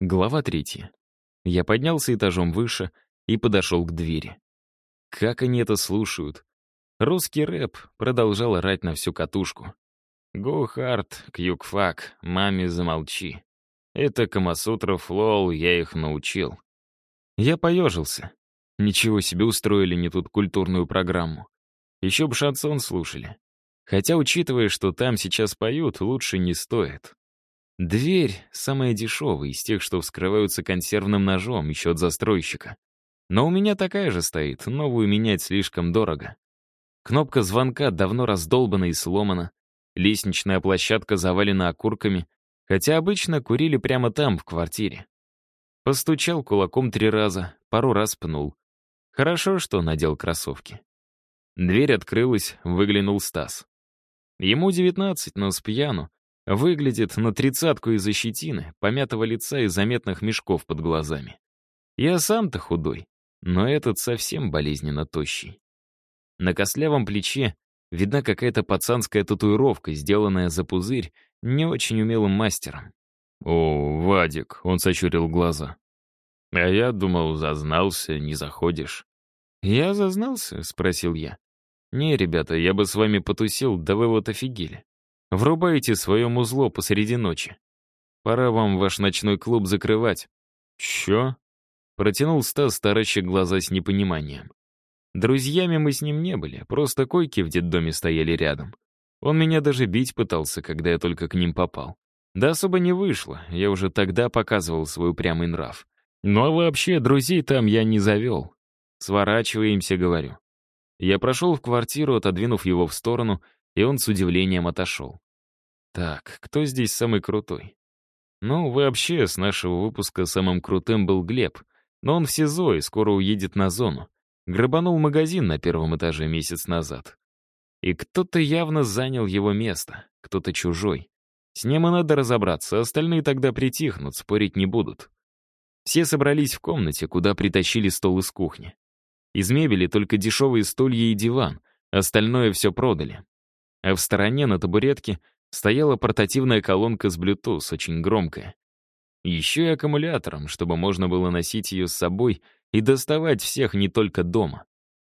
Глава третья. Я поднялся этажом выше и подошел к двери. Как они это слушают? Русский рэп продолжал орать на всю катушку. «Go hard, кьюкфак, маме замолчи. Это Камасутра флоу, я их научил». Я поежился. Ничего себе устроили не тут культурную программу. Еще бы шансон слушали. Хотя, учитывая, что там сейчас поют, лучше не стоит. Дверь самая дешевая из тех, что вскрываются консервным ножом, еще от застройщика. Но у меня такая же стоит, новую менять слишком дорого. Кнопка звонка давно раздолбана и сломана. Лестничная площадка завалена окурками, хотя обычно курили прямо там, в квартире. Постучал кулаком три раза, пару раз пнул. Хорошо, что надел кроссовки. Дверь открылась, выглянул Стас. Ему девятнадцать, но с пьяну, Выглядит на тридцатку из-за щетины, помятого лица и заметных мешков под глазами. Я сам-то худой, но этот совсем болезненно тощий. На костлявом плече видна какая-то пацанская татуировка, сделанная за пузырь не очень умелым мастером. «О, Вадик!» — он сочурил глаза. «А я думал, зазнался, не заходишь». «Я зазнался?» — спросил я. «Не, ребята, я бы с вами потусил, да вы вот офигели. Врубаете свое музло посреди ночи. Пора вам ваш ночной клуб закрывать. Чё? Протянул Стас, тараща глаза с непониманием. Друзьями мы с ним не были, просто койки в детдоме стояли рядом. Он меня даже бить пытался, когда я только к ним попал. Да особо не вышло, я уже тогда показывал свой упрямый нрав. Ну а вообще, друзей там я не завел. Сворачиваемся, говорю. Я прошел в квартиру, отодвинув его в сторону, и он с удивлением отошел. Так, кто здесь самый крутой? Ну, вообще, с нашего выпуска самым крутым был Глеб, но он в СИЗО и скоро уедет на зону. Грабанул магазин на первом этаже месяц назад. И кто-то явно занял его место, кто-то чужой. С ним и надо разобраться, остальные тогда притихнут, спорить не будут. Все собрались в комнате, куда притащили стол из кухни. Из мебели только дешевые стулья и диван, остальное все продали. А в стороне на табуретке стояла портативная колонка с Bluetooth, очень громкая. Еще и аккумулятором, чтобы можно было носить ее с собой и доставать всех не только дома.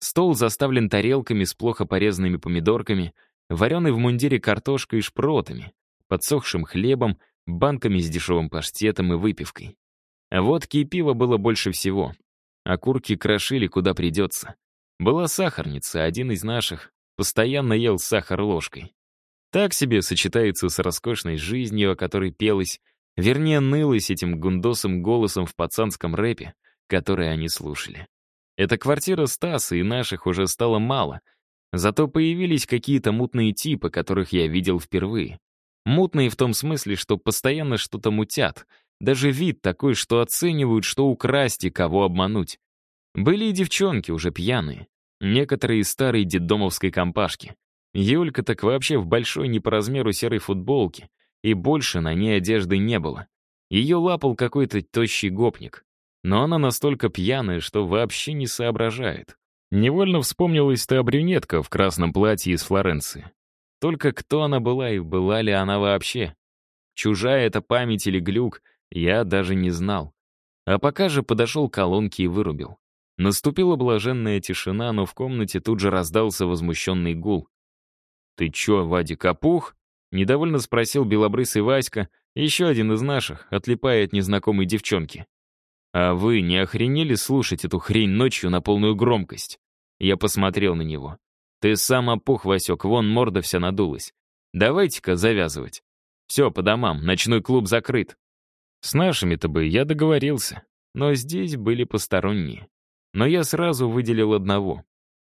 Стол заставлен тарелками с плохо порезанными помидорками, вареной в мундире картошкой и шпротами, подсохшим хлебом, банками с дешевым паштетом и выпивкой. А водки и пива было больше всего. Окурки крошили куда придется. Была сахарница, один из наших, постоянно ел сахар ложкой. Так себе сочетается с роскошной жизнью, о которой пелось, вернее, нылось этим гундосым голосом в пацанском рэпе, который они слушали. Эта квартира Стаса и наших уже стало мало, зато появились какие-то мутные типы, которых я видел впервые. Мутные в том смысле, что постоянно что-то мутят, даже вид такой, что оценивают, что украсть и кого обмануть. Были и девчонки, уже пьяные. Некоторые из старой детдомовской компашки. Юлька так вообще в большой не по размеру серой футболке, и больше на ней одежды не было. Ее лапал какой-то тощий гопник. Но она настолько пьяная, что вообще не соображает. Невольно вспомнилась та брюнетка в красном платье из Флоренции. Только кто она была и была ли она вообще? Чужая это память или глюк, я даже не знал. А пока же подошел к колонке и вырубил. Наступила блаженная тишина, но в комнате тут же раздался возмущенный гул. «Ты чё, Вадик, опух?» — недовольно спросил белобрысый Васька, еще один из наших, отлипая от незнакомой девчонки. «А вы не охренели слушать эту хрень ночью на полную громкость?» Я посмотрел на него. «Ты сам опух, Васек, вон морда вся надулась. Давайте-ка завязывать. Все, по домам, ночной клуб закрыт». С нашими-то бы я договорился, но здесь были посторонние. Но я сразу выделил одного.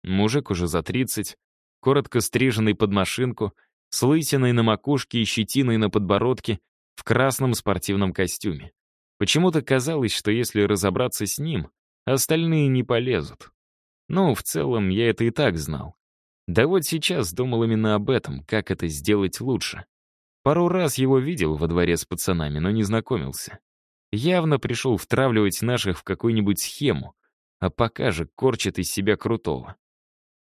Мужик уже за 30, коротко стриженный под машинку, с лысиной на макушке и щетиной на подбородке, в красном спортивном костюме. Почему-то казалось, что если разобраться с ним, остальные не полезут. Ну, в целом, я это и так знал. Да вот сейчас думал именно об этом, как это сделать лучше. Пару раз его видел во дворе с пацанами, но не знакомился. Явно пришел втравливать наших в какую-нибудь схему, а пока же корчит из себя крутого.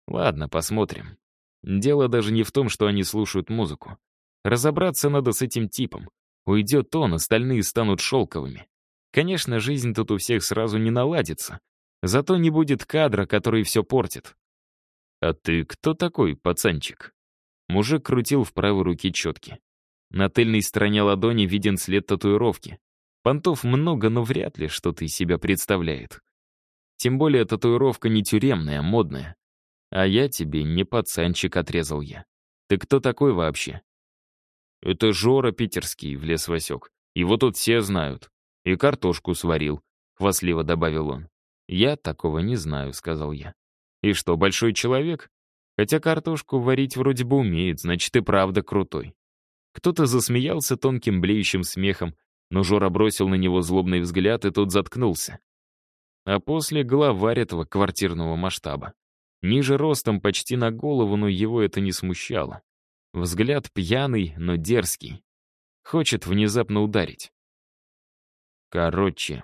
Ладно, посмотрим. Дело даже не в том, что они слушают музыку. Разобраться надо с этим типом. Уйдет он, остальные станут шелковыми. Конечно, жизнь тут у всех сразу не наладится. Зато не будет кадра, который все портит. «А ты кто такой, пацанчик?» Мужик крутил в правой руке четки. На тыльной стороне ладони виден след татуировки. Понтов много, но вряд ли что-то из себя представляет. Тем более татуировка не тюремная, модная. А я тебе не пацанчик, отрезал я. Ты кто такой вообще? Это Жора питерский, влез Васек. Его тут все знают. И картошку сварил, хвастливо добавил он. Я такого не знаю, сказал я. И что, большой человек? Хотя картошку варить вроде бы умеет, значит и правда крутой. Кто-то засмеялся тонким блеющим смехом, но Жора бросил на него злобный взгляд, и тот заткнулся. А после главарь этого квартирного масштаба. Ниже ростом почти на голову, но его это не смущало. Взгляд пьяный, но дерзкий. Хочет внезапно ударить. Короче.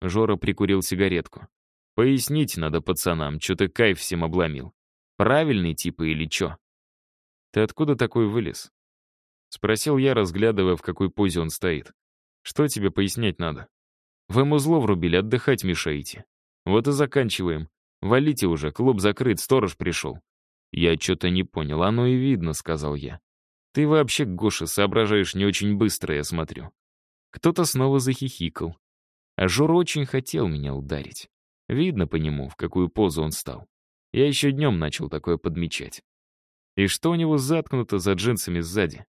Жора прикурил сигаретку. Пояснить надо пацанам, что ты кайф всем обломил. Правильный типа или чё? Ты откуда такой вылез? Спросил я, разглядывая, в какой позе он стоит. Что тебе пояснять надо? Вы ему зло врубили, отдыхать мешаете. Вот и заканчиваем. Валите уже, клуб закрыт, сторож пришел. Я что-то не понял, оно и видно, сказал я. Ты вообще, Гоша, соображаешь не очень быстро, я смотрю. Кто-то снова захихикал. А Жора очень хотел меня ударить. Видно по нему, в какую позу он стал. Я еще днем начал такое подмечать. И что у него заткнуто за джинсами сзади?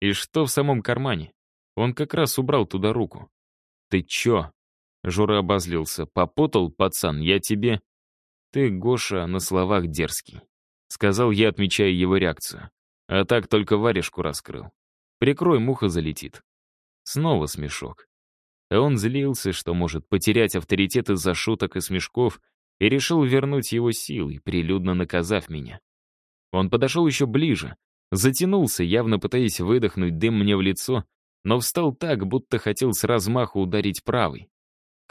И что в самом кармане? Он как раз убрал туда руку. «Ты чё?» Жора обозлился. «Попутал, пацан, я тебе...» «Ты, Гоша, на словах дерзкий», — сказал я, отмечая его реакцию. «А так только варежку раскрыл. Прикрой, муха залетит». Снова смешок. А он злился, что может потерять авторитет из-за шуток и смешков, и решил вернуть его силой, прилюдно наказав меня. Он подошел еще ближе, затянулся, явно пытаясь выдохнуть дым мне в лицо, но встал так, будто хотел с размаху ударить правой.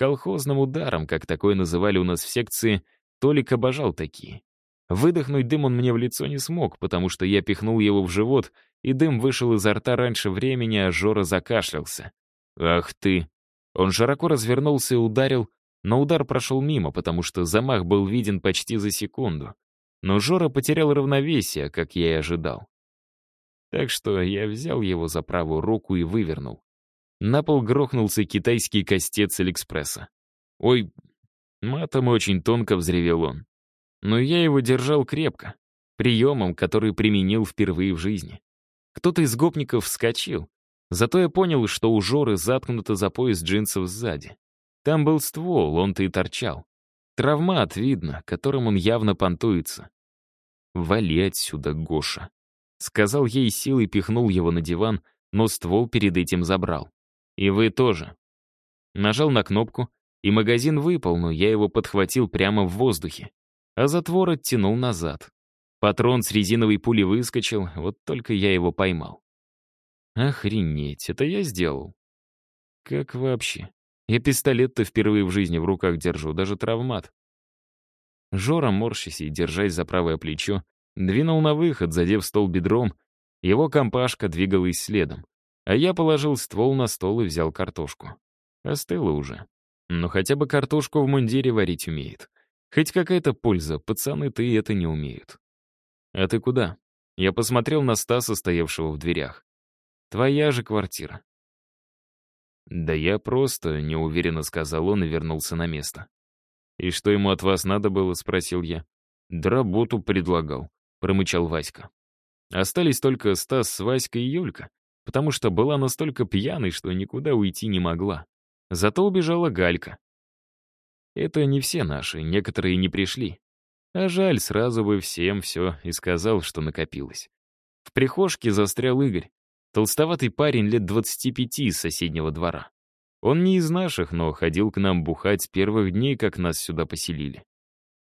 Колхозным ударом, как такое называли у нас в секции, Толик обожал такие. Выдохнуть дым он мне в лицо не смог, потому что я пихнул его в живот, и дым вышел изо рта раньше времени, а Жора закашлялся. «Ах ты!» Он широко развернулся и ударил, но удар прошел мимо, потому что замах был виден почти за секунду. Но Жора потерял равновесие, как я и ожидал. Так что я взял его за правую руку и вывернул. На пол грохнулся китайский костец Алиэкспресса. «Ой!» Матом очень тонко взревел он. Но я его держал крепко, приемом, который применил впервые в жизни. Кто-то из гопников вскочил, Зато я понял, что у Жоры заткнуто за пояс джинсов сзади. Там был ствол, он-то и торчал. Травмат, видно, которым он явно понтуется. «Вали отсюда, Гоша», — сказал ей силой пихнул его на диван, но ствол перед этим забрал. «И вы тоже». Нажал на кнопку, и магазин выпал, но я его подхватил прямо в воздухе, а затвор оттянул назад. Патрон с резиновой пули выскочил, вот только я его поймал. Охренеть, это я сделал. Как вообще? Я пистолет-то впервые в жизни в руках держу, даже травмат. Жора, морщась и держась за правое плечо, двинул на выход, задев стол бедром. Его компашка двигалась следом. А я положил ствол на стол и взял картошку. Остыла уже. Но хотя бы картошку в мундире варить умеет. Хоть какая-то польза, пацаны-то это не умеют. «А ты куда?» Я посмотрел на Стаса, стоявшего в дверях. Твоя же квартира». «Да я просто», — неуверенно сказал он и вернулся на место. «И что ему от вас надо было?» — спросил я. «Да работу предлагал», — промычал Васька. Остались только Стас с Васькой и Юлька, потому что была настолько пьяной, что никуда уйти не могла. Зато убежала Галька. Это не все наши, некоторые не пришли. А жаль, сразу бы всем все и сказал, что накопилось. В прихожке застрял Игорь. Толстоватый парень лет 25 из соседнего двора. Он не из наших, но ходил к нам бухать с первых дней, как нас сюда поселили.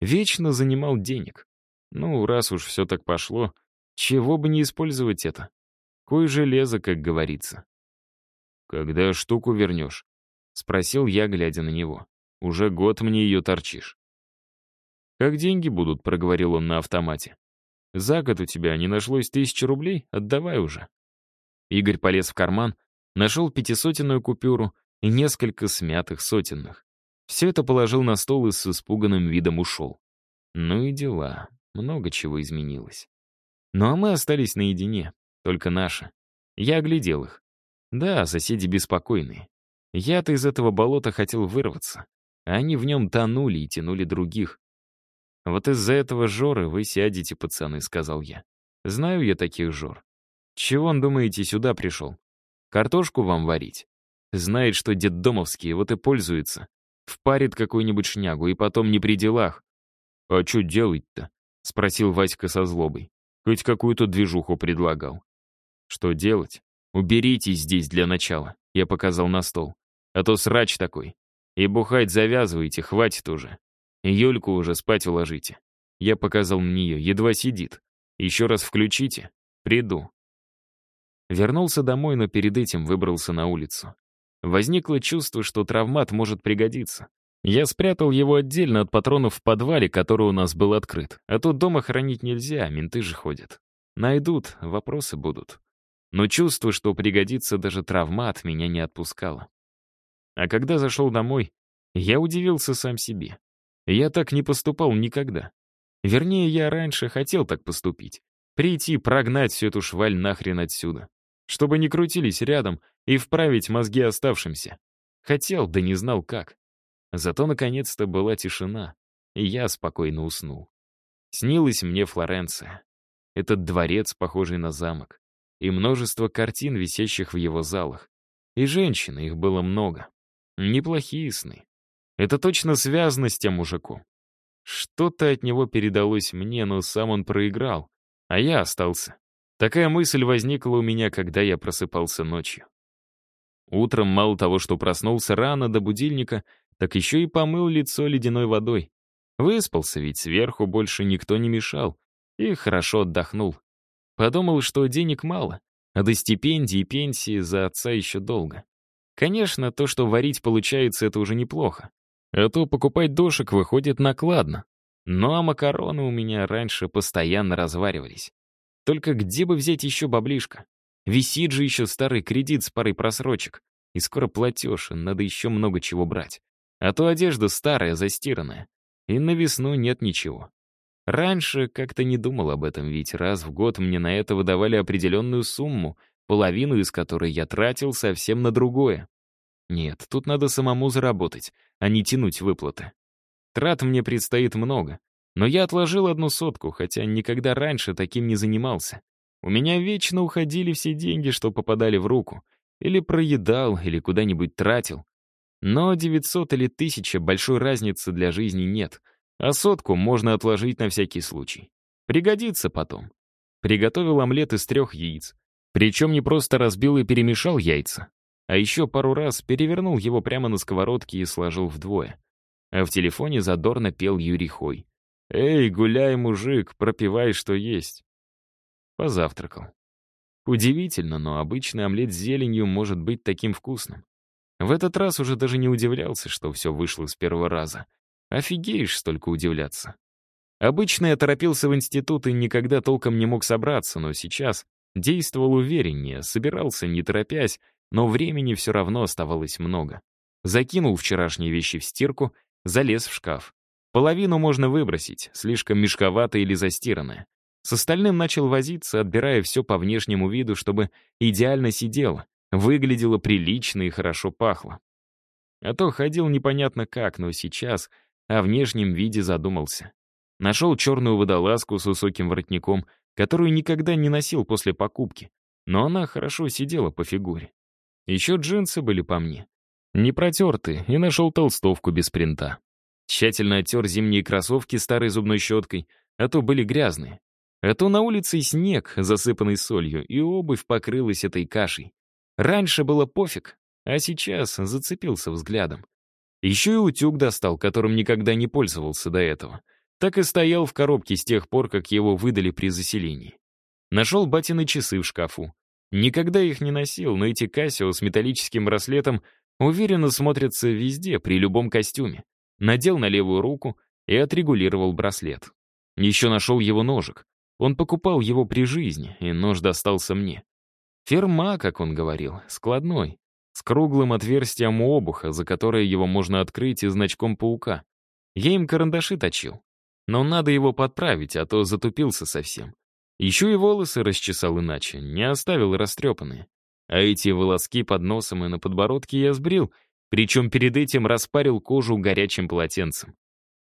Вечно занимал денег. Ну, раз уж все так пошло, чего бы не использовать это? Кое железо, как говорится. «Когда штуку вернешь?» — спросил я, глядя на него. «Уже год мне ее торчишь». «Как деньги будут?» — проговорил он на автомате. «За год у тебя не нашлось тысячи рублей? Отдавай уже». Игорь полез в карман, нашел пятисотенную купюру и несколько смятых сотенных. Все это положил на стол и с испуганным видом ушел. Ну и дела. Много чего изменилось. Ну а мы остались наедине, только наши. Я оглядел их. Да, соседи беспокойные. Я-то из этого болота хотел вырваться, а они в нем тонули и тянули других. «Вот из-за этого Жоры вы сядете, пацаны», — сказал я. «Знаю я таких Жор. Чего он, думаете, сюда пришел? Картошку вам варить? Знает, что детдомовские, вот и пользуется. Впарит какую-нибудь шнягу, и потом не при делах. «А что делать-то?» — спросил Васька со злобой. «Хоть какую-то движуху предлагал». «Что делать? Уберитесь здесь для начала», — я показал на стол. «А то срач такой. И бухать завязывайте, хватит уже. И Юльку уже спать уложите». Я показал на нее, едва сидит. «Еще раз включите. Приду». Вернулся домой, но перед этим выбрался на улицу. Возникло чувство, что травмат может пригодиться. Я спрятал его отдельно от патронов в подвале, который у нас был открыт. А тут дома хранить нельзя, менты же ходят. Найдут, вопросы будут. Но чувство, что пригодится даже травмат, меня не отпускало. А когда зашел домой, я удивился сам себе. Я так не поступал никогда. Вернее, я раньше хотел так поступить. Прийти, прогнать всю эту шваль нахрен отсюда. Чтобы не крутились рядом и вправить мозги оставшимся. Хотел, да не знал как. Зато наконец-то была тишина, и я спокойно уснул. Снилась мне Флоренция. Этот дворец, похожий на замок. И множество картин, висящих в его залах. И женщины, их было много. Неплохие сны. Это точно связано с тем мужиком. Что-то от него передалось мне, но сам он проиграл, а я остался. Такая мысль возникла у меня, когда я просыпался ночью. Утром мало того, что проснулся рано до будильника, так еще и помыл лицо ледяной водой. Выспался, ведь сверху больше никто не мешал, и хорошо отдохнул. Подумал, что денег мало, а до стипендии и пенсии за отца еще долго. Конечно, то, что варить получается, это уже неплохо. А то покупать дошек выходит накладно. Ну а макароны у меня раньше постоянно разваривались. Только где бы взять еще баблишко? Висит же еще старый кредит с парой просрочек. И скоро платеж, и надо еще много чего брать. А то одежда старая, застиранная. И на весну нет ничего. Раньше как-то не думал об этом, ведь раз в год мне на это выдавали определенную сумму, половину из которой я тратил совсем на другое. Нет, тут надо самому заработать, а не тянуть выплаты. Трат мне предстоит много, но я отложил одну сотку, хотя никогда раньше таким не занимался. У меня вечно уходили все деньги, что попадали в руку. Или проедал, или куда-нибудь тратил. Но 900 или 1000 большой разницы для жизни нет, а сотку можно отложить на всякий случай. Пригодится потом. Приготовил омлет из трех яиц. Причем не просто разбил и перемешал яйца, а еще пару раз перевернул его прямо на сковородке и сложил вдвое. А в телефоне задорно пел Юрий Хой. «Эй, гуляй, мужик, пропивай, что есть». Позавтракал. Удивительно, но обычный омлет с зеленью может быть таким вкусным. В этот раз уже даже не удивлялся, что все вышло с первого раза. Офигеешь столько удивляться. Обычно я торопился в институт и никогда толком не мог собраться, но сейчас действовал увереннее, собирался не торопясь, но времени все равно оставалось много. Закинул вчерашние вещи в стирку, залез в шкаф. Половину можно выбросить, слишком мешковато или застиранное. С остальным начал возиться, отбирая все по внешнему виду, чтобы идеально сидело, Выглядело прилично и хорошо пахло. А то ходил непонятно как, но сейчас о внешнем виде задумался. Нашел черную водолазку с высоким воротником, которую никогда не носил после покупки, но она хорошо сидела по фигуре. Еще джинсы были по мне. Не протерты, и нашел толстовку без принта. Тщательно оттер зимние кроссовки старой зубной щеткой, а то были грязные. А то на улице снег, засыпанный солью, и обувь покрылась этой кашей. Раньше было пофиг, а сейчас зацепился взглядом. Еще и утюг достал, которым никогда не пользовался до этого. Так и стоял в коробке с тех пор, как его выдали при заселении. Нашел батины часы в шкафу. Никогда их не носил, но эти Кассио с металлическим браслетом уверенно смотрятся везде, при любом костюме. Надел на левую руку и отрегулировал браслет. Еще нашел его ножик. Он покупал его при жизни, и нож достался мне. Ферма, как он говорил, складной. С круглым отверстием у обуха, за которое его можно открыть, и значком паука. Я им карандаши точил. Но надо его подправить, а то затупился совсем. Еще и волосы расчесал иначе, не оставил растрепанные. А эти волоски под носом и на подбородке я сбрил, причем перед этим распарил кожу горячим полотенцем.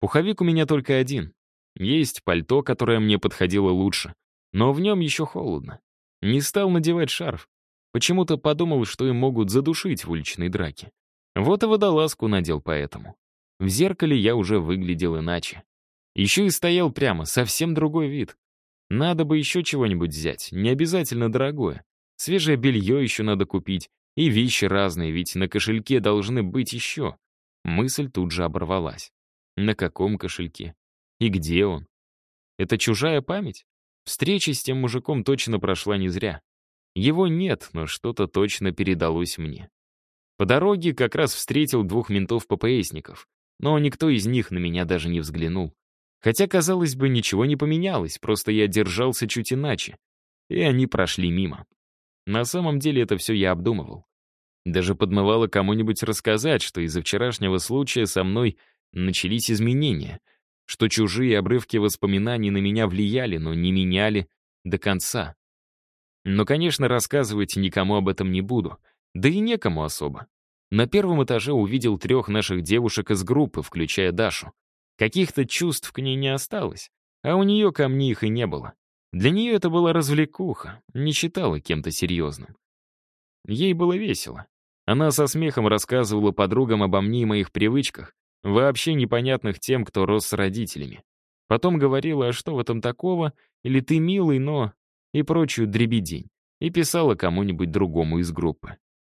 Пуховик у меня только один. Есть пальто, которое мне подходило лучше, но в нем еще холодно. Не стал надевать шарф. Почему-то подумал, что им могут задушить в уличной драке. Вот и водолазку надел поэтому. В зеркале я уже выглядел иначе. Еще и стоял прямо, совсем другой вид. Надо бы еще чего-нибудь взять, не обязательно дорогое. Свежее белье еще надо купить, и вещи разные, ведь на кошельке должны быть еще. Мысль тут же оборвалась. На каком кошельке? И где он? Это чужая память? Встреча с тем мужиком точно прошла не зря. Его нет, но что-то точно передалось мне. По дороге как раз встретил двух ментов-ППСников, но никто из них на меня даже не взглянул. Хотя, казалось бы, ничего не поменялось, просто я держался чуть иначе. И они прошли мимо. На самом деле это все я обдумывал. Даже подмывало кому-нибудь рассказать, что из-за вчерашнего случая со мной начались изменения, что чужие обрывки воспоминаний на меня влияли, но не меняли до конца. Но, конечно, рассказывать никому об этом не буду, да и некому особо. На первом этаже увидел трех наших девушек из группы, включая Дашу. Каких-то чувств к ней не осталось, а у нее ко мне их и не было. Для нее это была развлекуха, не считала кем-то серьезным. Ей было весело. Она со смехом рассказывала подругам обо мне и моих привычках, вообще непонятных тем, кто рос с родителями. Потом говорила, а что в этом такого, или ты милый, но... и прочую дребедень. И писала кому-нибудь другому из группы.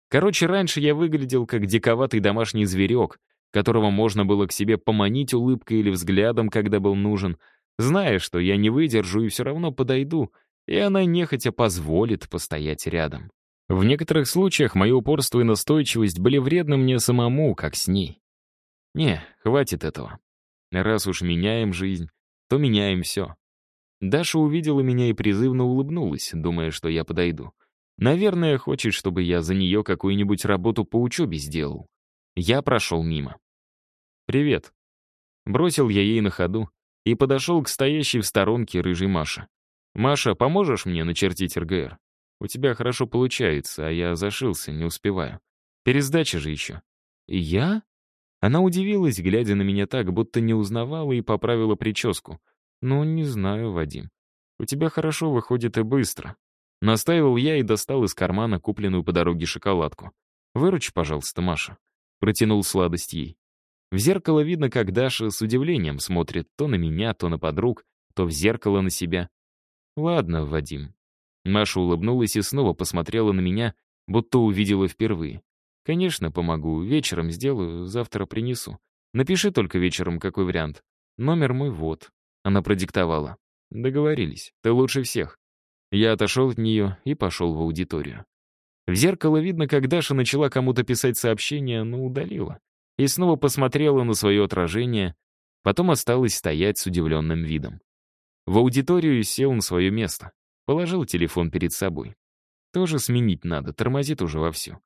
Короче, раньше я выглядел как диковатый домашний зверек, которого можно было к себе поманить улыбкой или взглядом, когда был нужен, зная, что я не выдержу и все равно подойду, и она нехотя позволит постоять рядом. В некоторых случаях мое упорство и настойчивость были вредны мне самому, как с ней. Не, хватит этого. Раз уж меняем жизнь, то меняем все. Даша увидела меня и призывно улыбнулась, думая, что я подойду. Наверное, хочет, чтобы я за нее какую-нибудь работу по учебе сделал. Я прошел мимо. «Привет». Бросил я ей на ходу и подошел к стоящей в сторонке рыжей Маше. «Маша, поможешь мне начертить РГР?» У тебя хорошо получается, а я зашился, не успеваю. Пересдача же еще. И я? Она удивилась, глядя на меня так, будто не узнавала и поправила прическу. Ну, не знаю, Вадим. У тебя хорошо выходит и быстро. Настаивал я и достал из кармана купленную по дороге шоколадку. Выручи, пожалуйста, Маша. Протянул сладость ей. В зеркало видно, как Даша с удивлением смотрит то на меня, то на подруг, то в зеркало на себя. Ладно, Вадим, Маша улыбнулась и снова посмотрела на меня, будто увидела впервые. «Конечно, помогу. Вечером сделаю, завтра принесу. Напиши только вечером, какой вариант. Номер мой вот». Она продиктовала. «Договорились. Ты лучше всех». Я отошел от нее и пошел в аудиторию. В зеркало видно, как Даша начала кому-то писать сообщение, но удалила. И снова посмотрела на свое отражение, потом осталась стоять с удивленным видом. В аудиторию сел на свое место. Положил телефон перед собой. Тоже сменить надо, тормозит уже вовсю.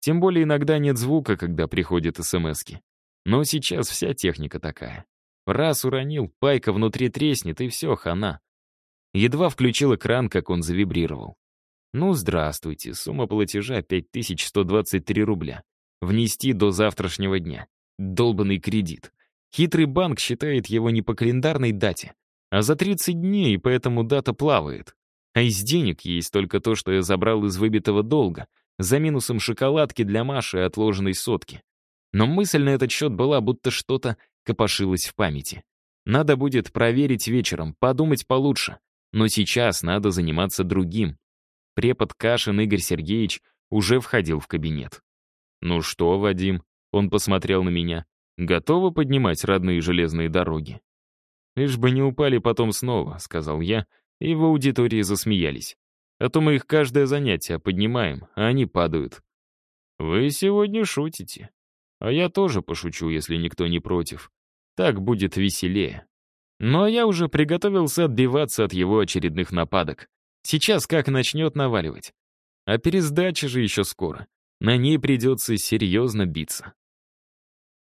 Тем более иногда нет звука, когда приходят СМСки. Но сейчас вся техника такая. Раз уронил, пайка внутри треснет, и все, хана. Едва включил экран, как он завибрировал. Ну, здравствуйте, сумма платежа 5123 рубля. Внести до завтрашнего дня. Долбанный кредит. Хитрый банк считает его не по календарной дате, а за 30 дней, и поэтому дата плавает. А из денег есть только то, что я забрал из выбитого долга, за минусом шоколадки для Маши и отложенной сотки. Но мысль на этот счет была, будто что-то копошилось в памяти. Надо будет проверить вечером, подумать получше. Но сейчас надо заниматься другим. Препод Кашин Игорь Сергеевич уже входил в кабинет. «Ну что, Вадим?» Он посмотрел на меня. «Готовы поднимать родные железные дороги?» «Лишь бы не упали потом снова», — сказал я, и в аудитории засмеялись. А то мы их каждое занятие поднимаем, а они падают. Вы сегодня шутите. А я тоже пошучу, если никто не против. Так будет веселее. Но я уже приготовился отбиваться от его очередных нападок. Сейчас как начнет наваливать. А пересдача же еще скоро. на ней придется серьезно биться.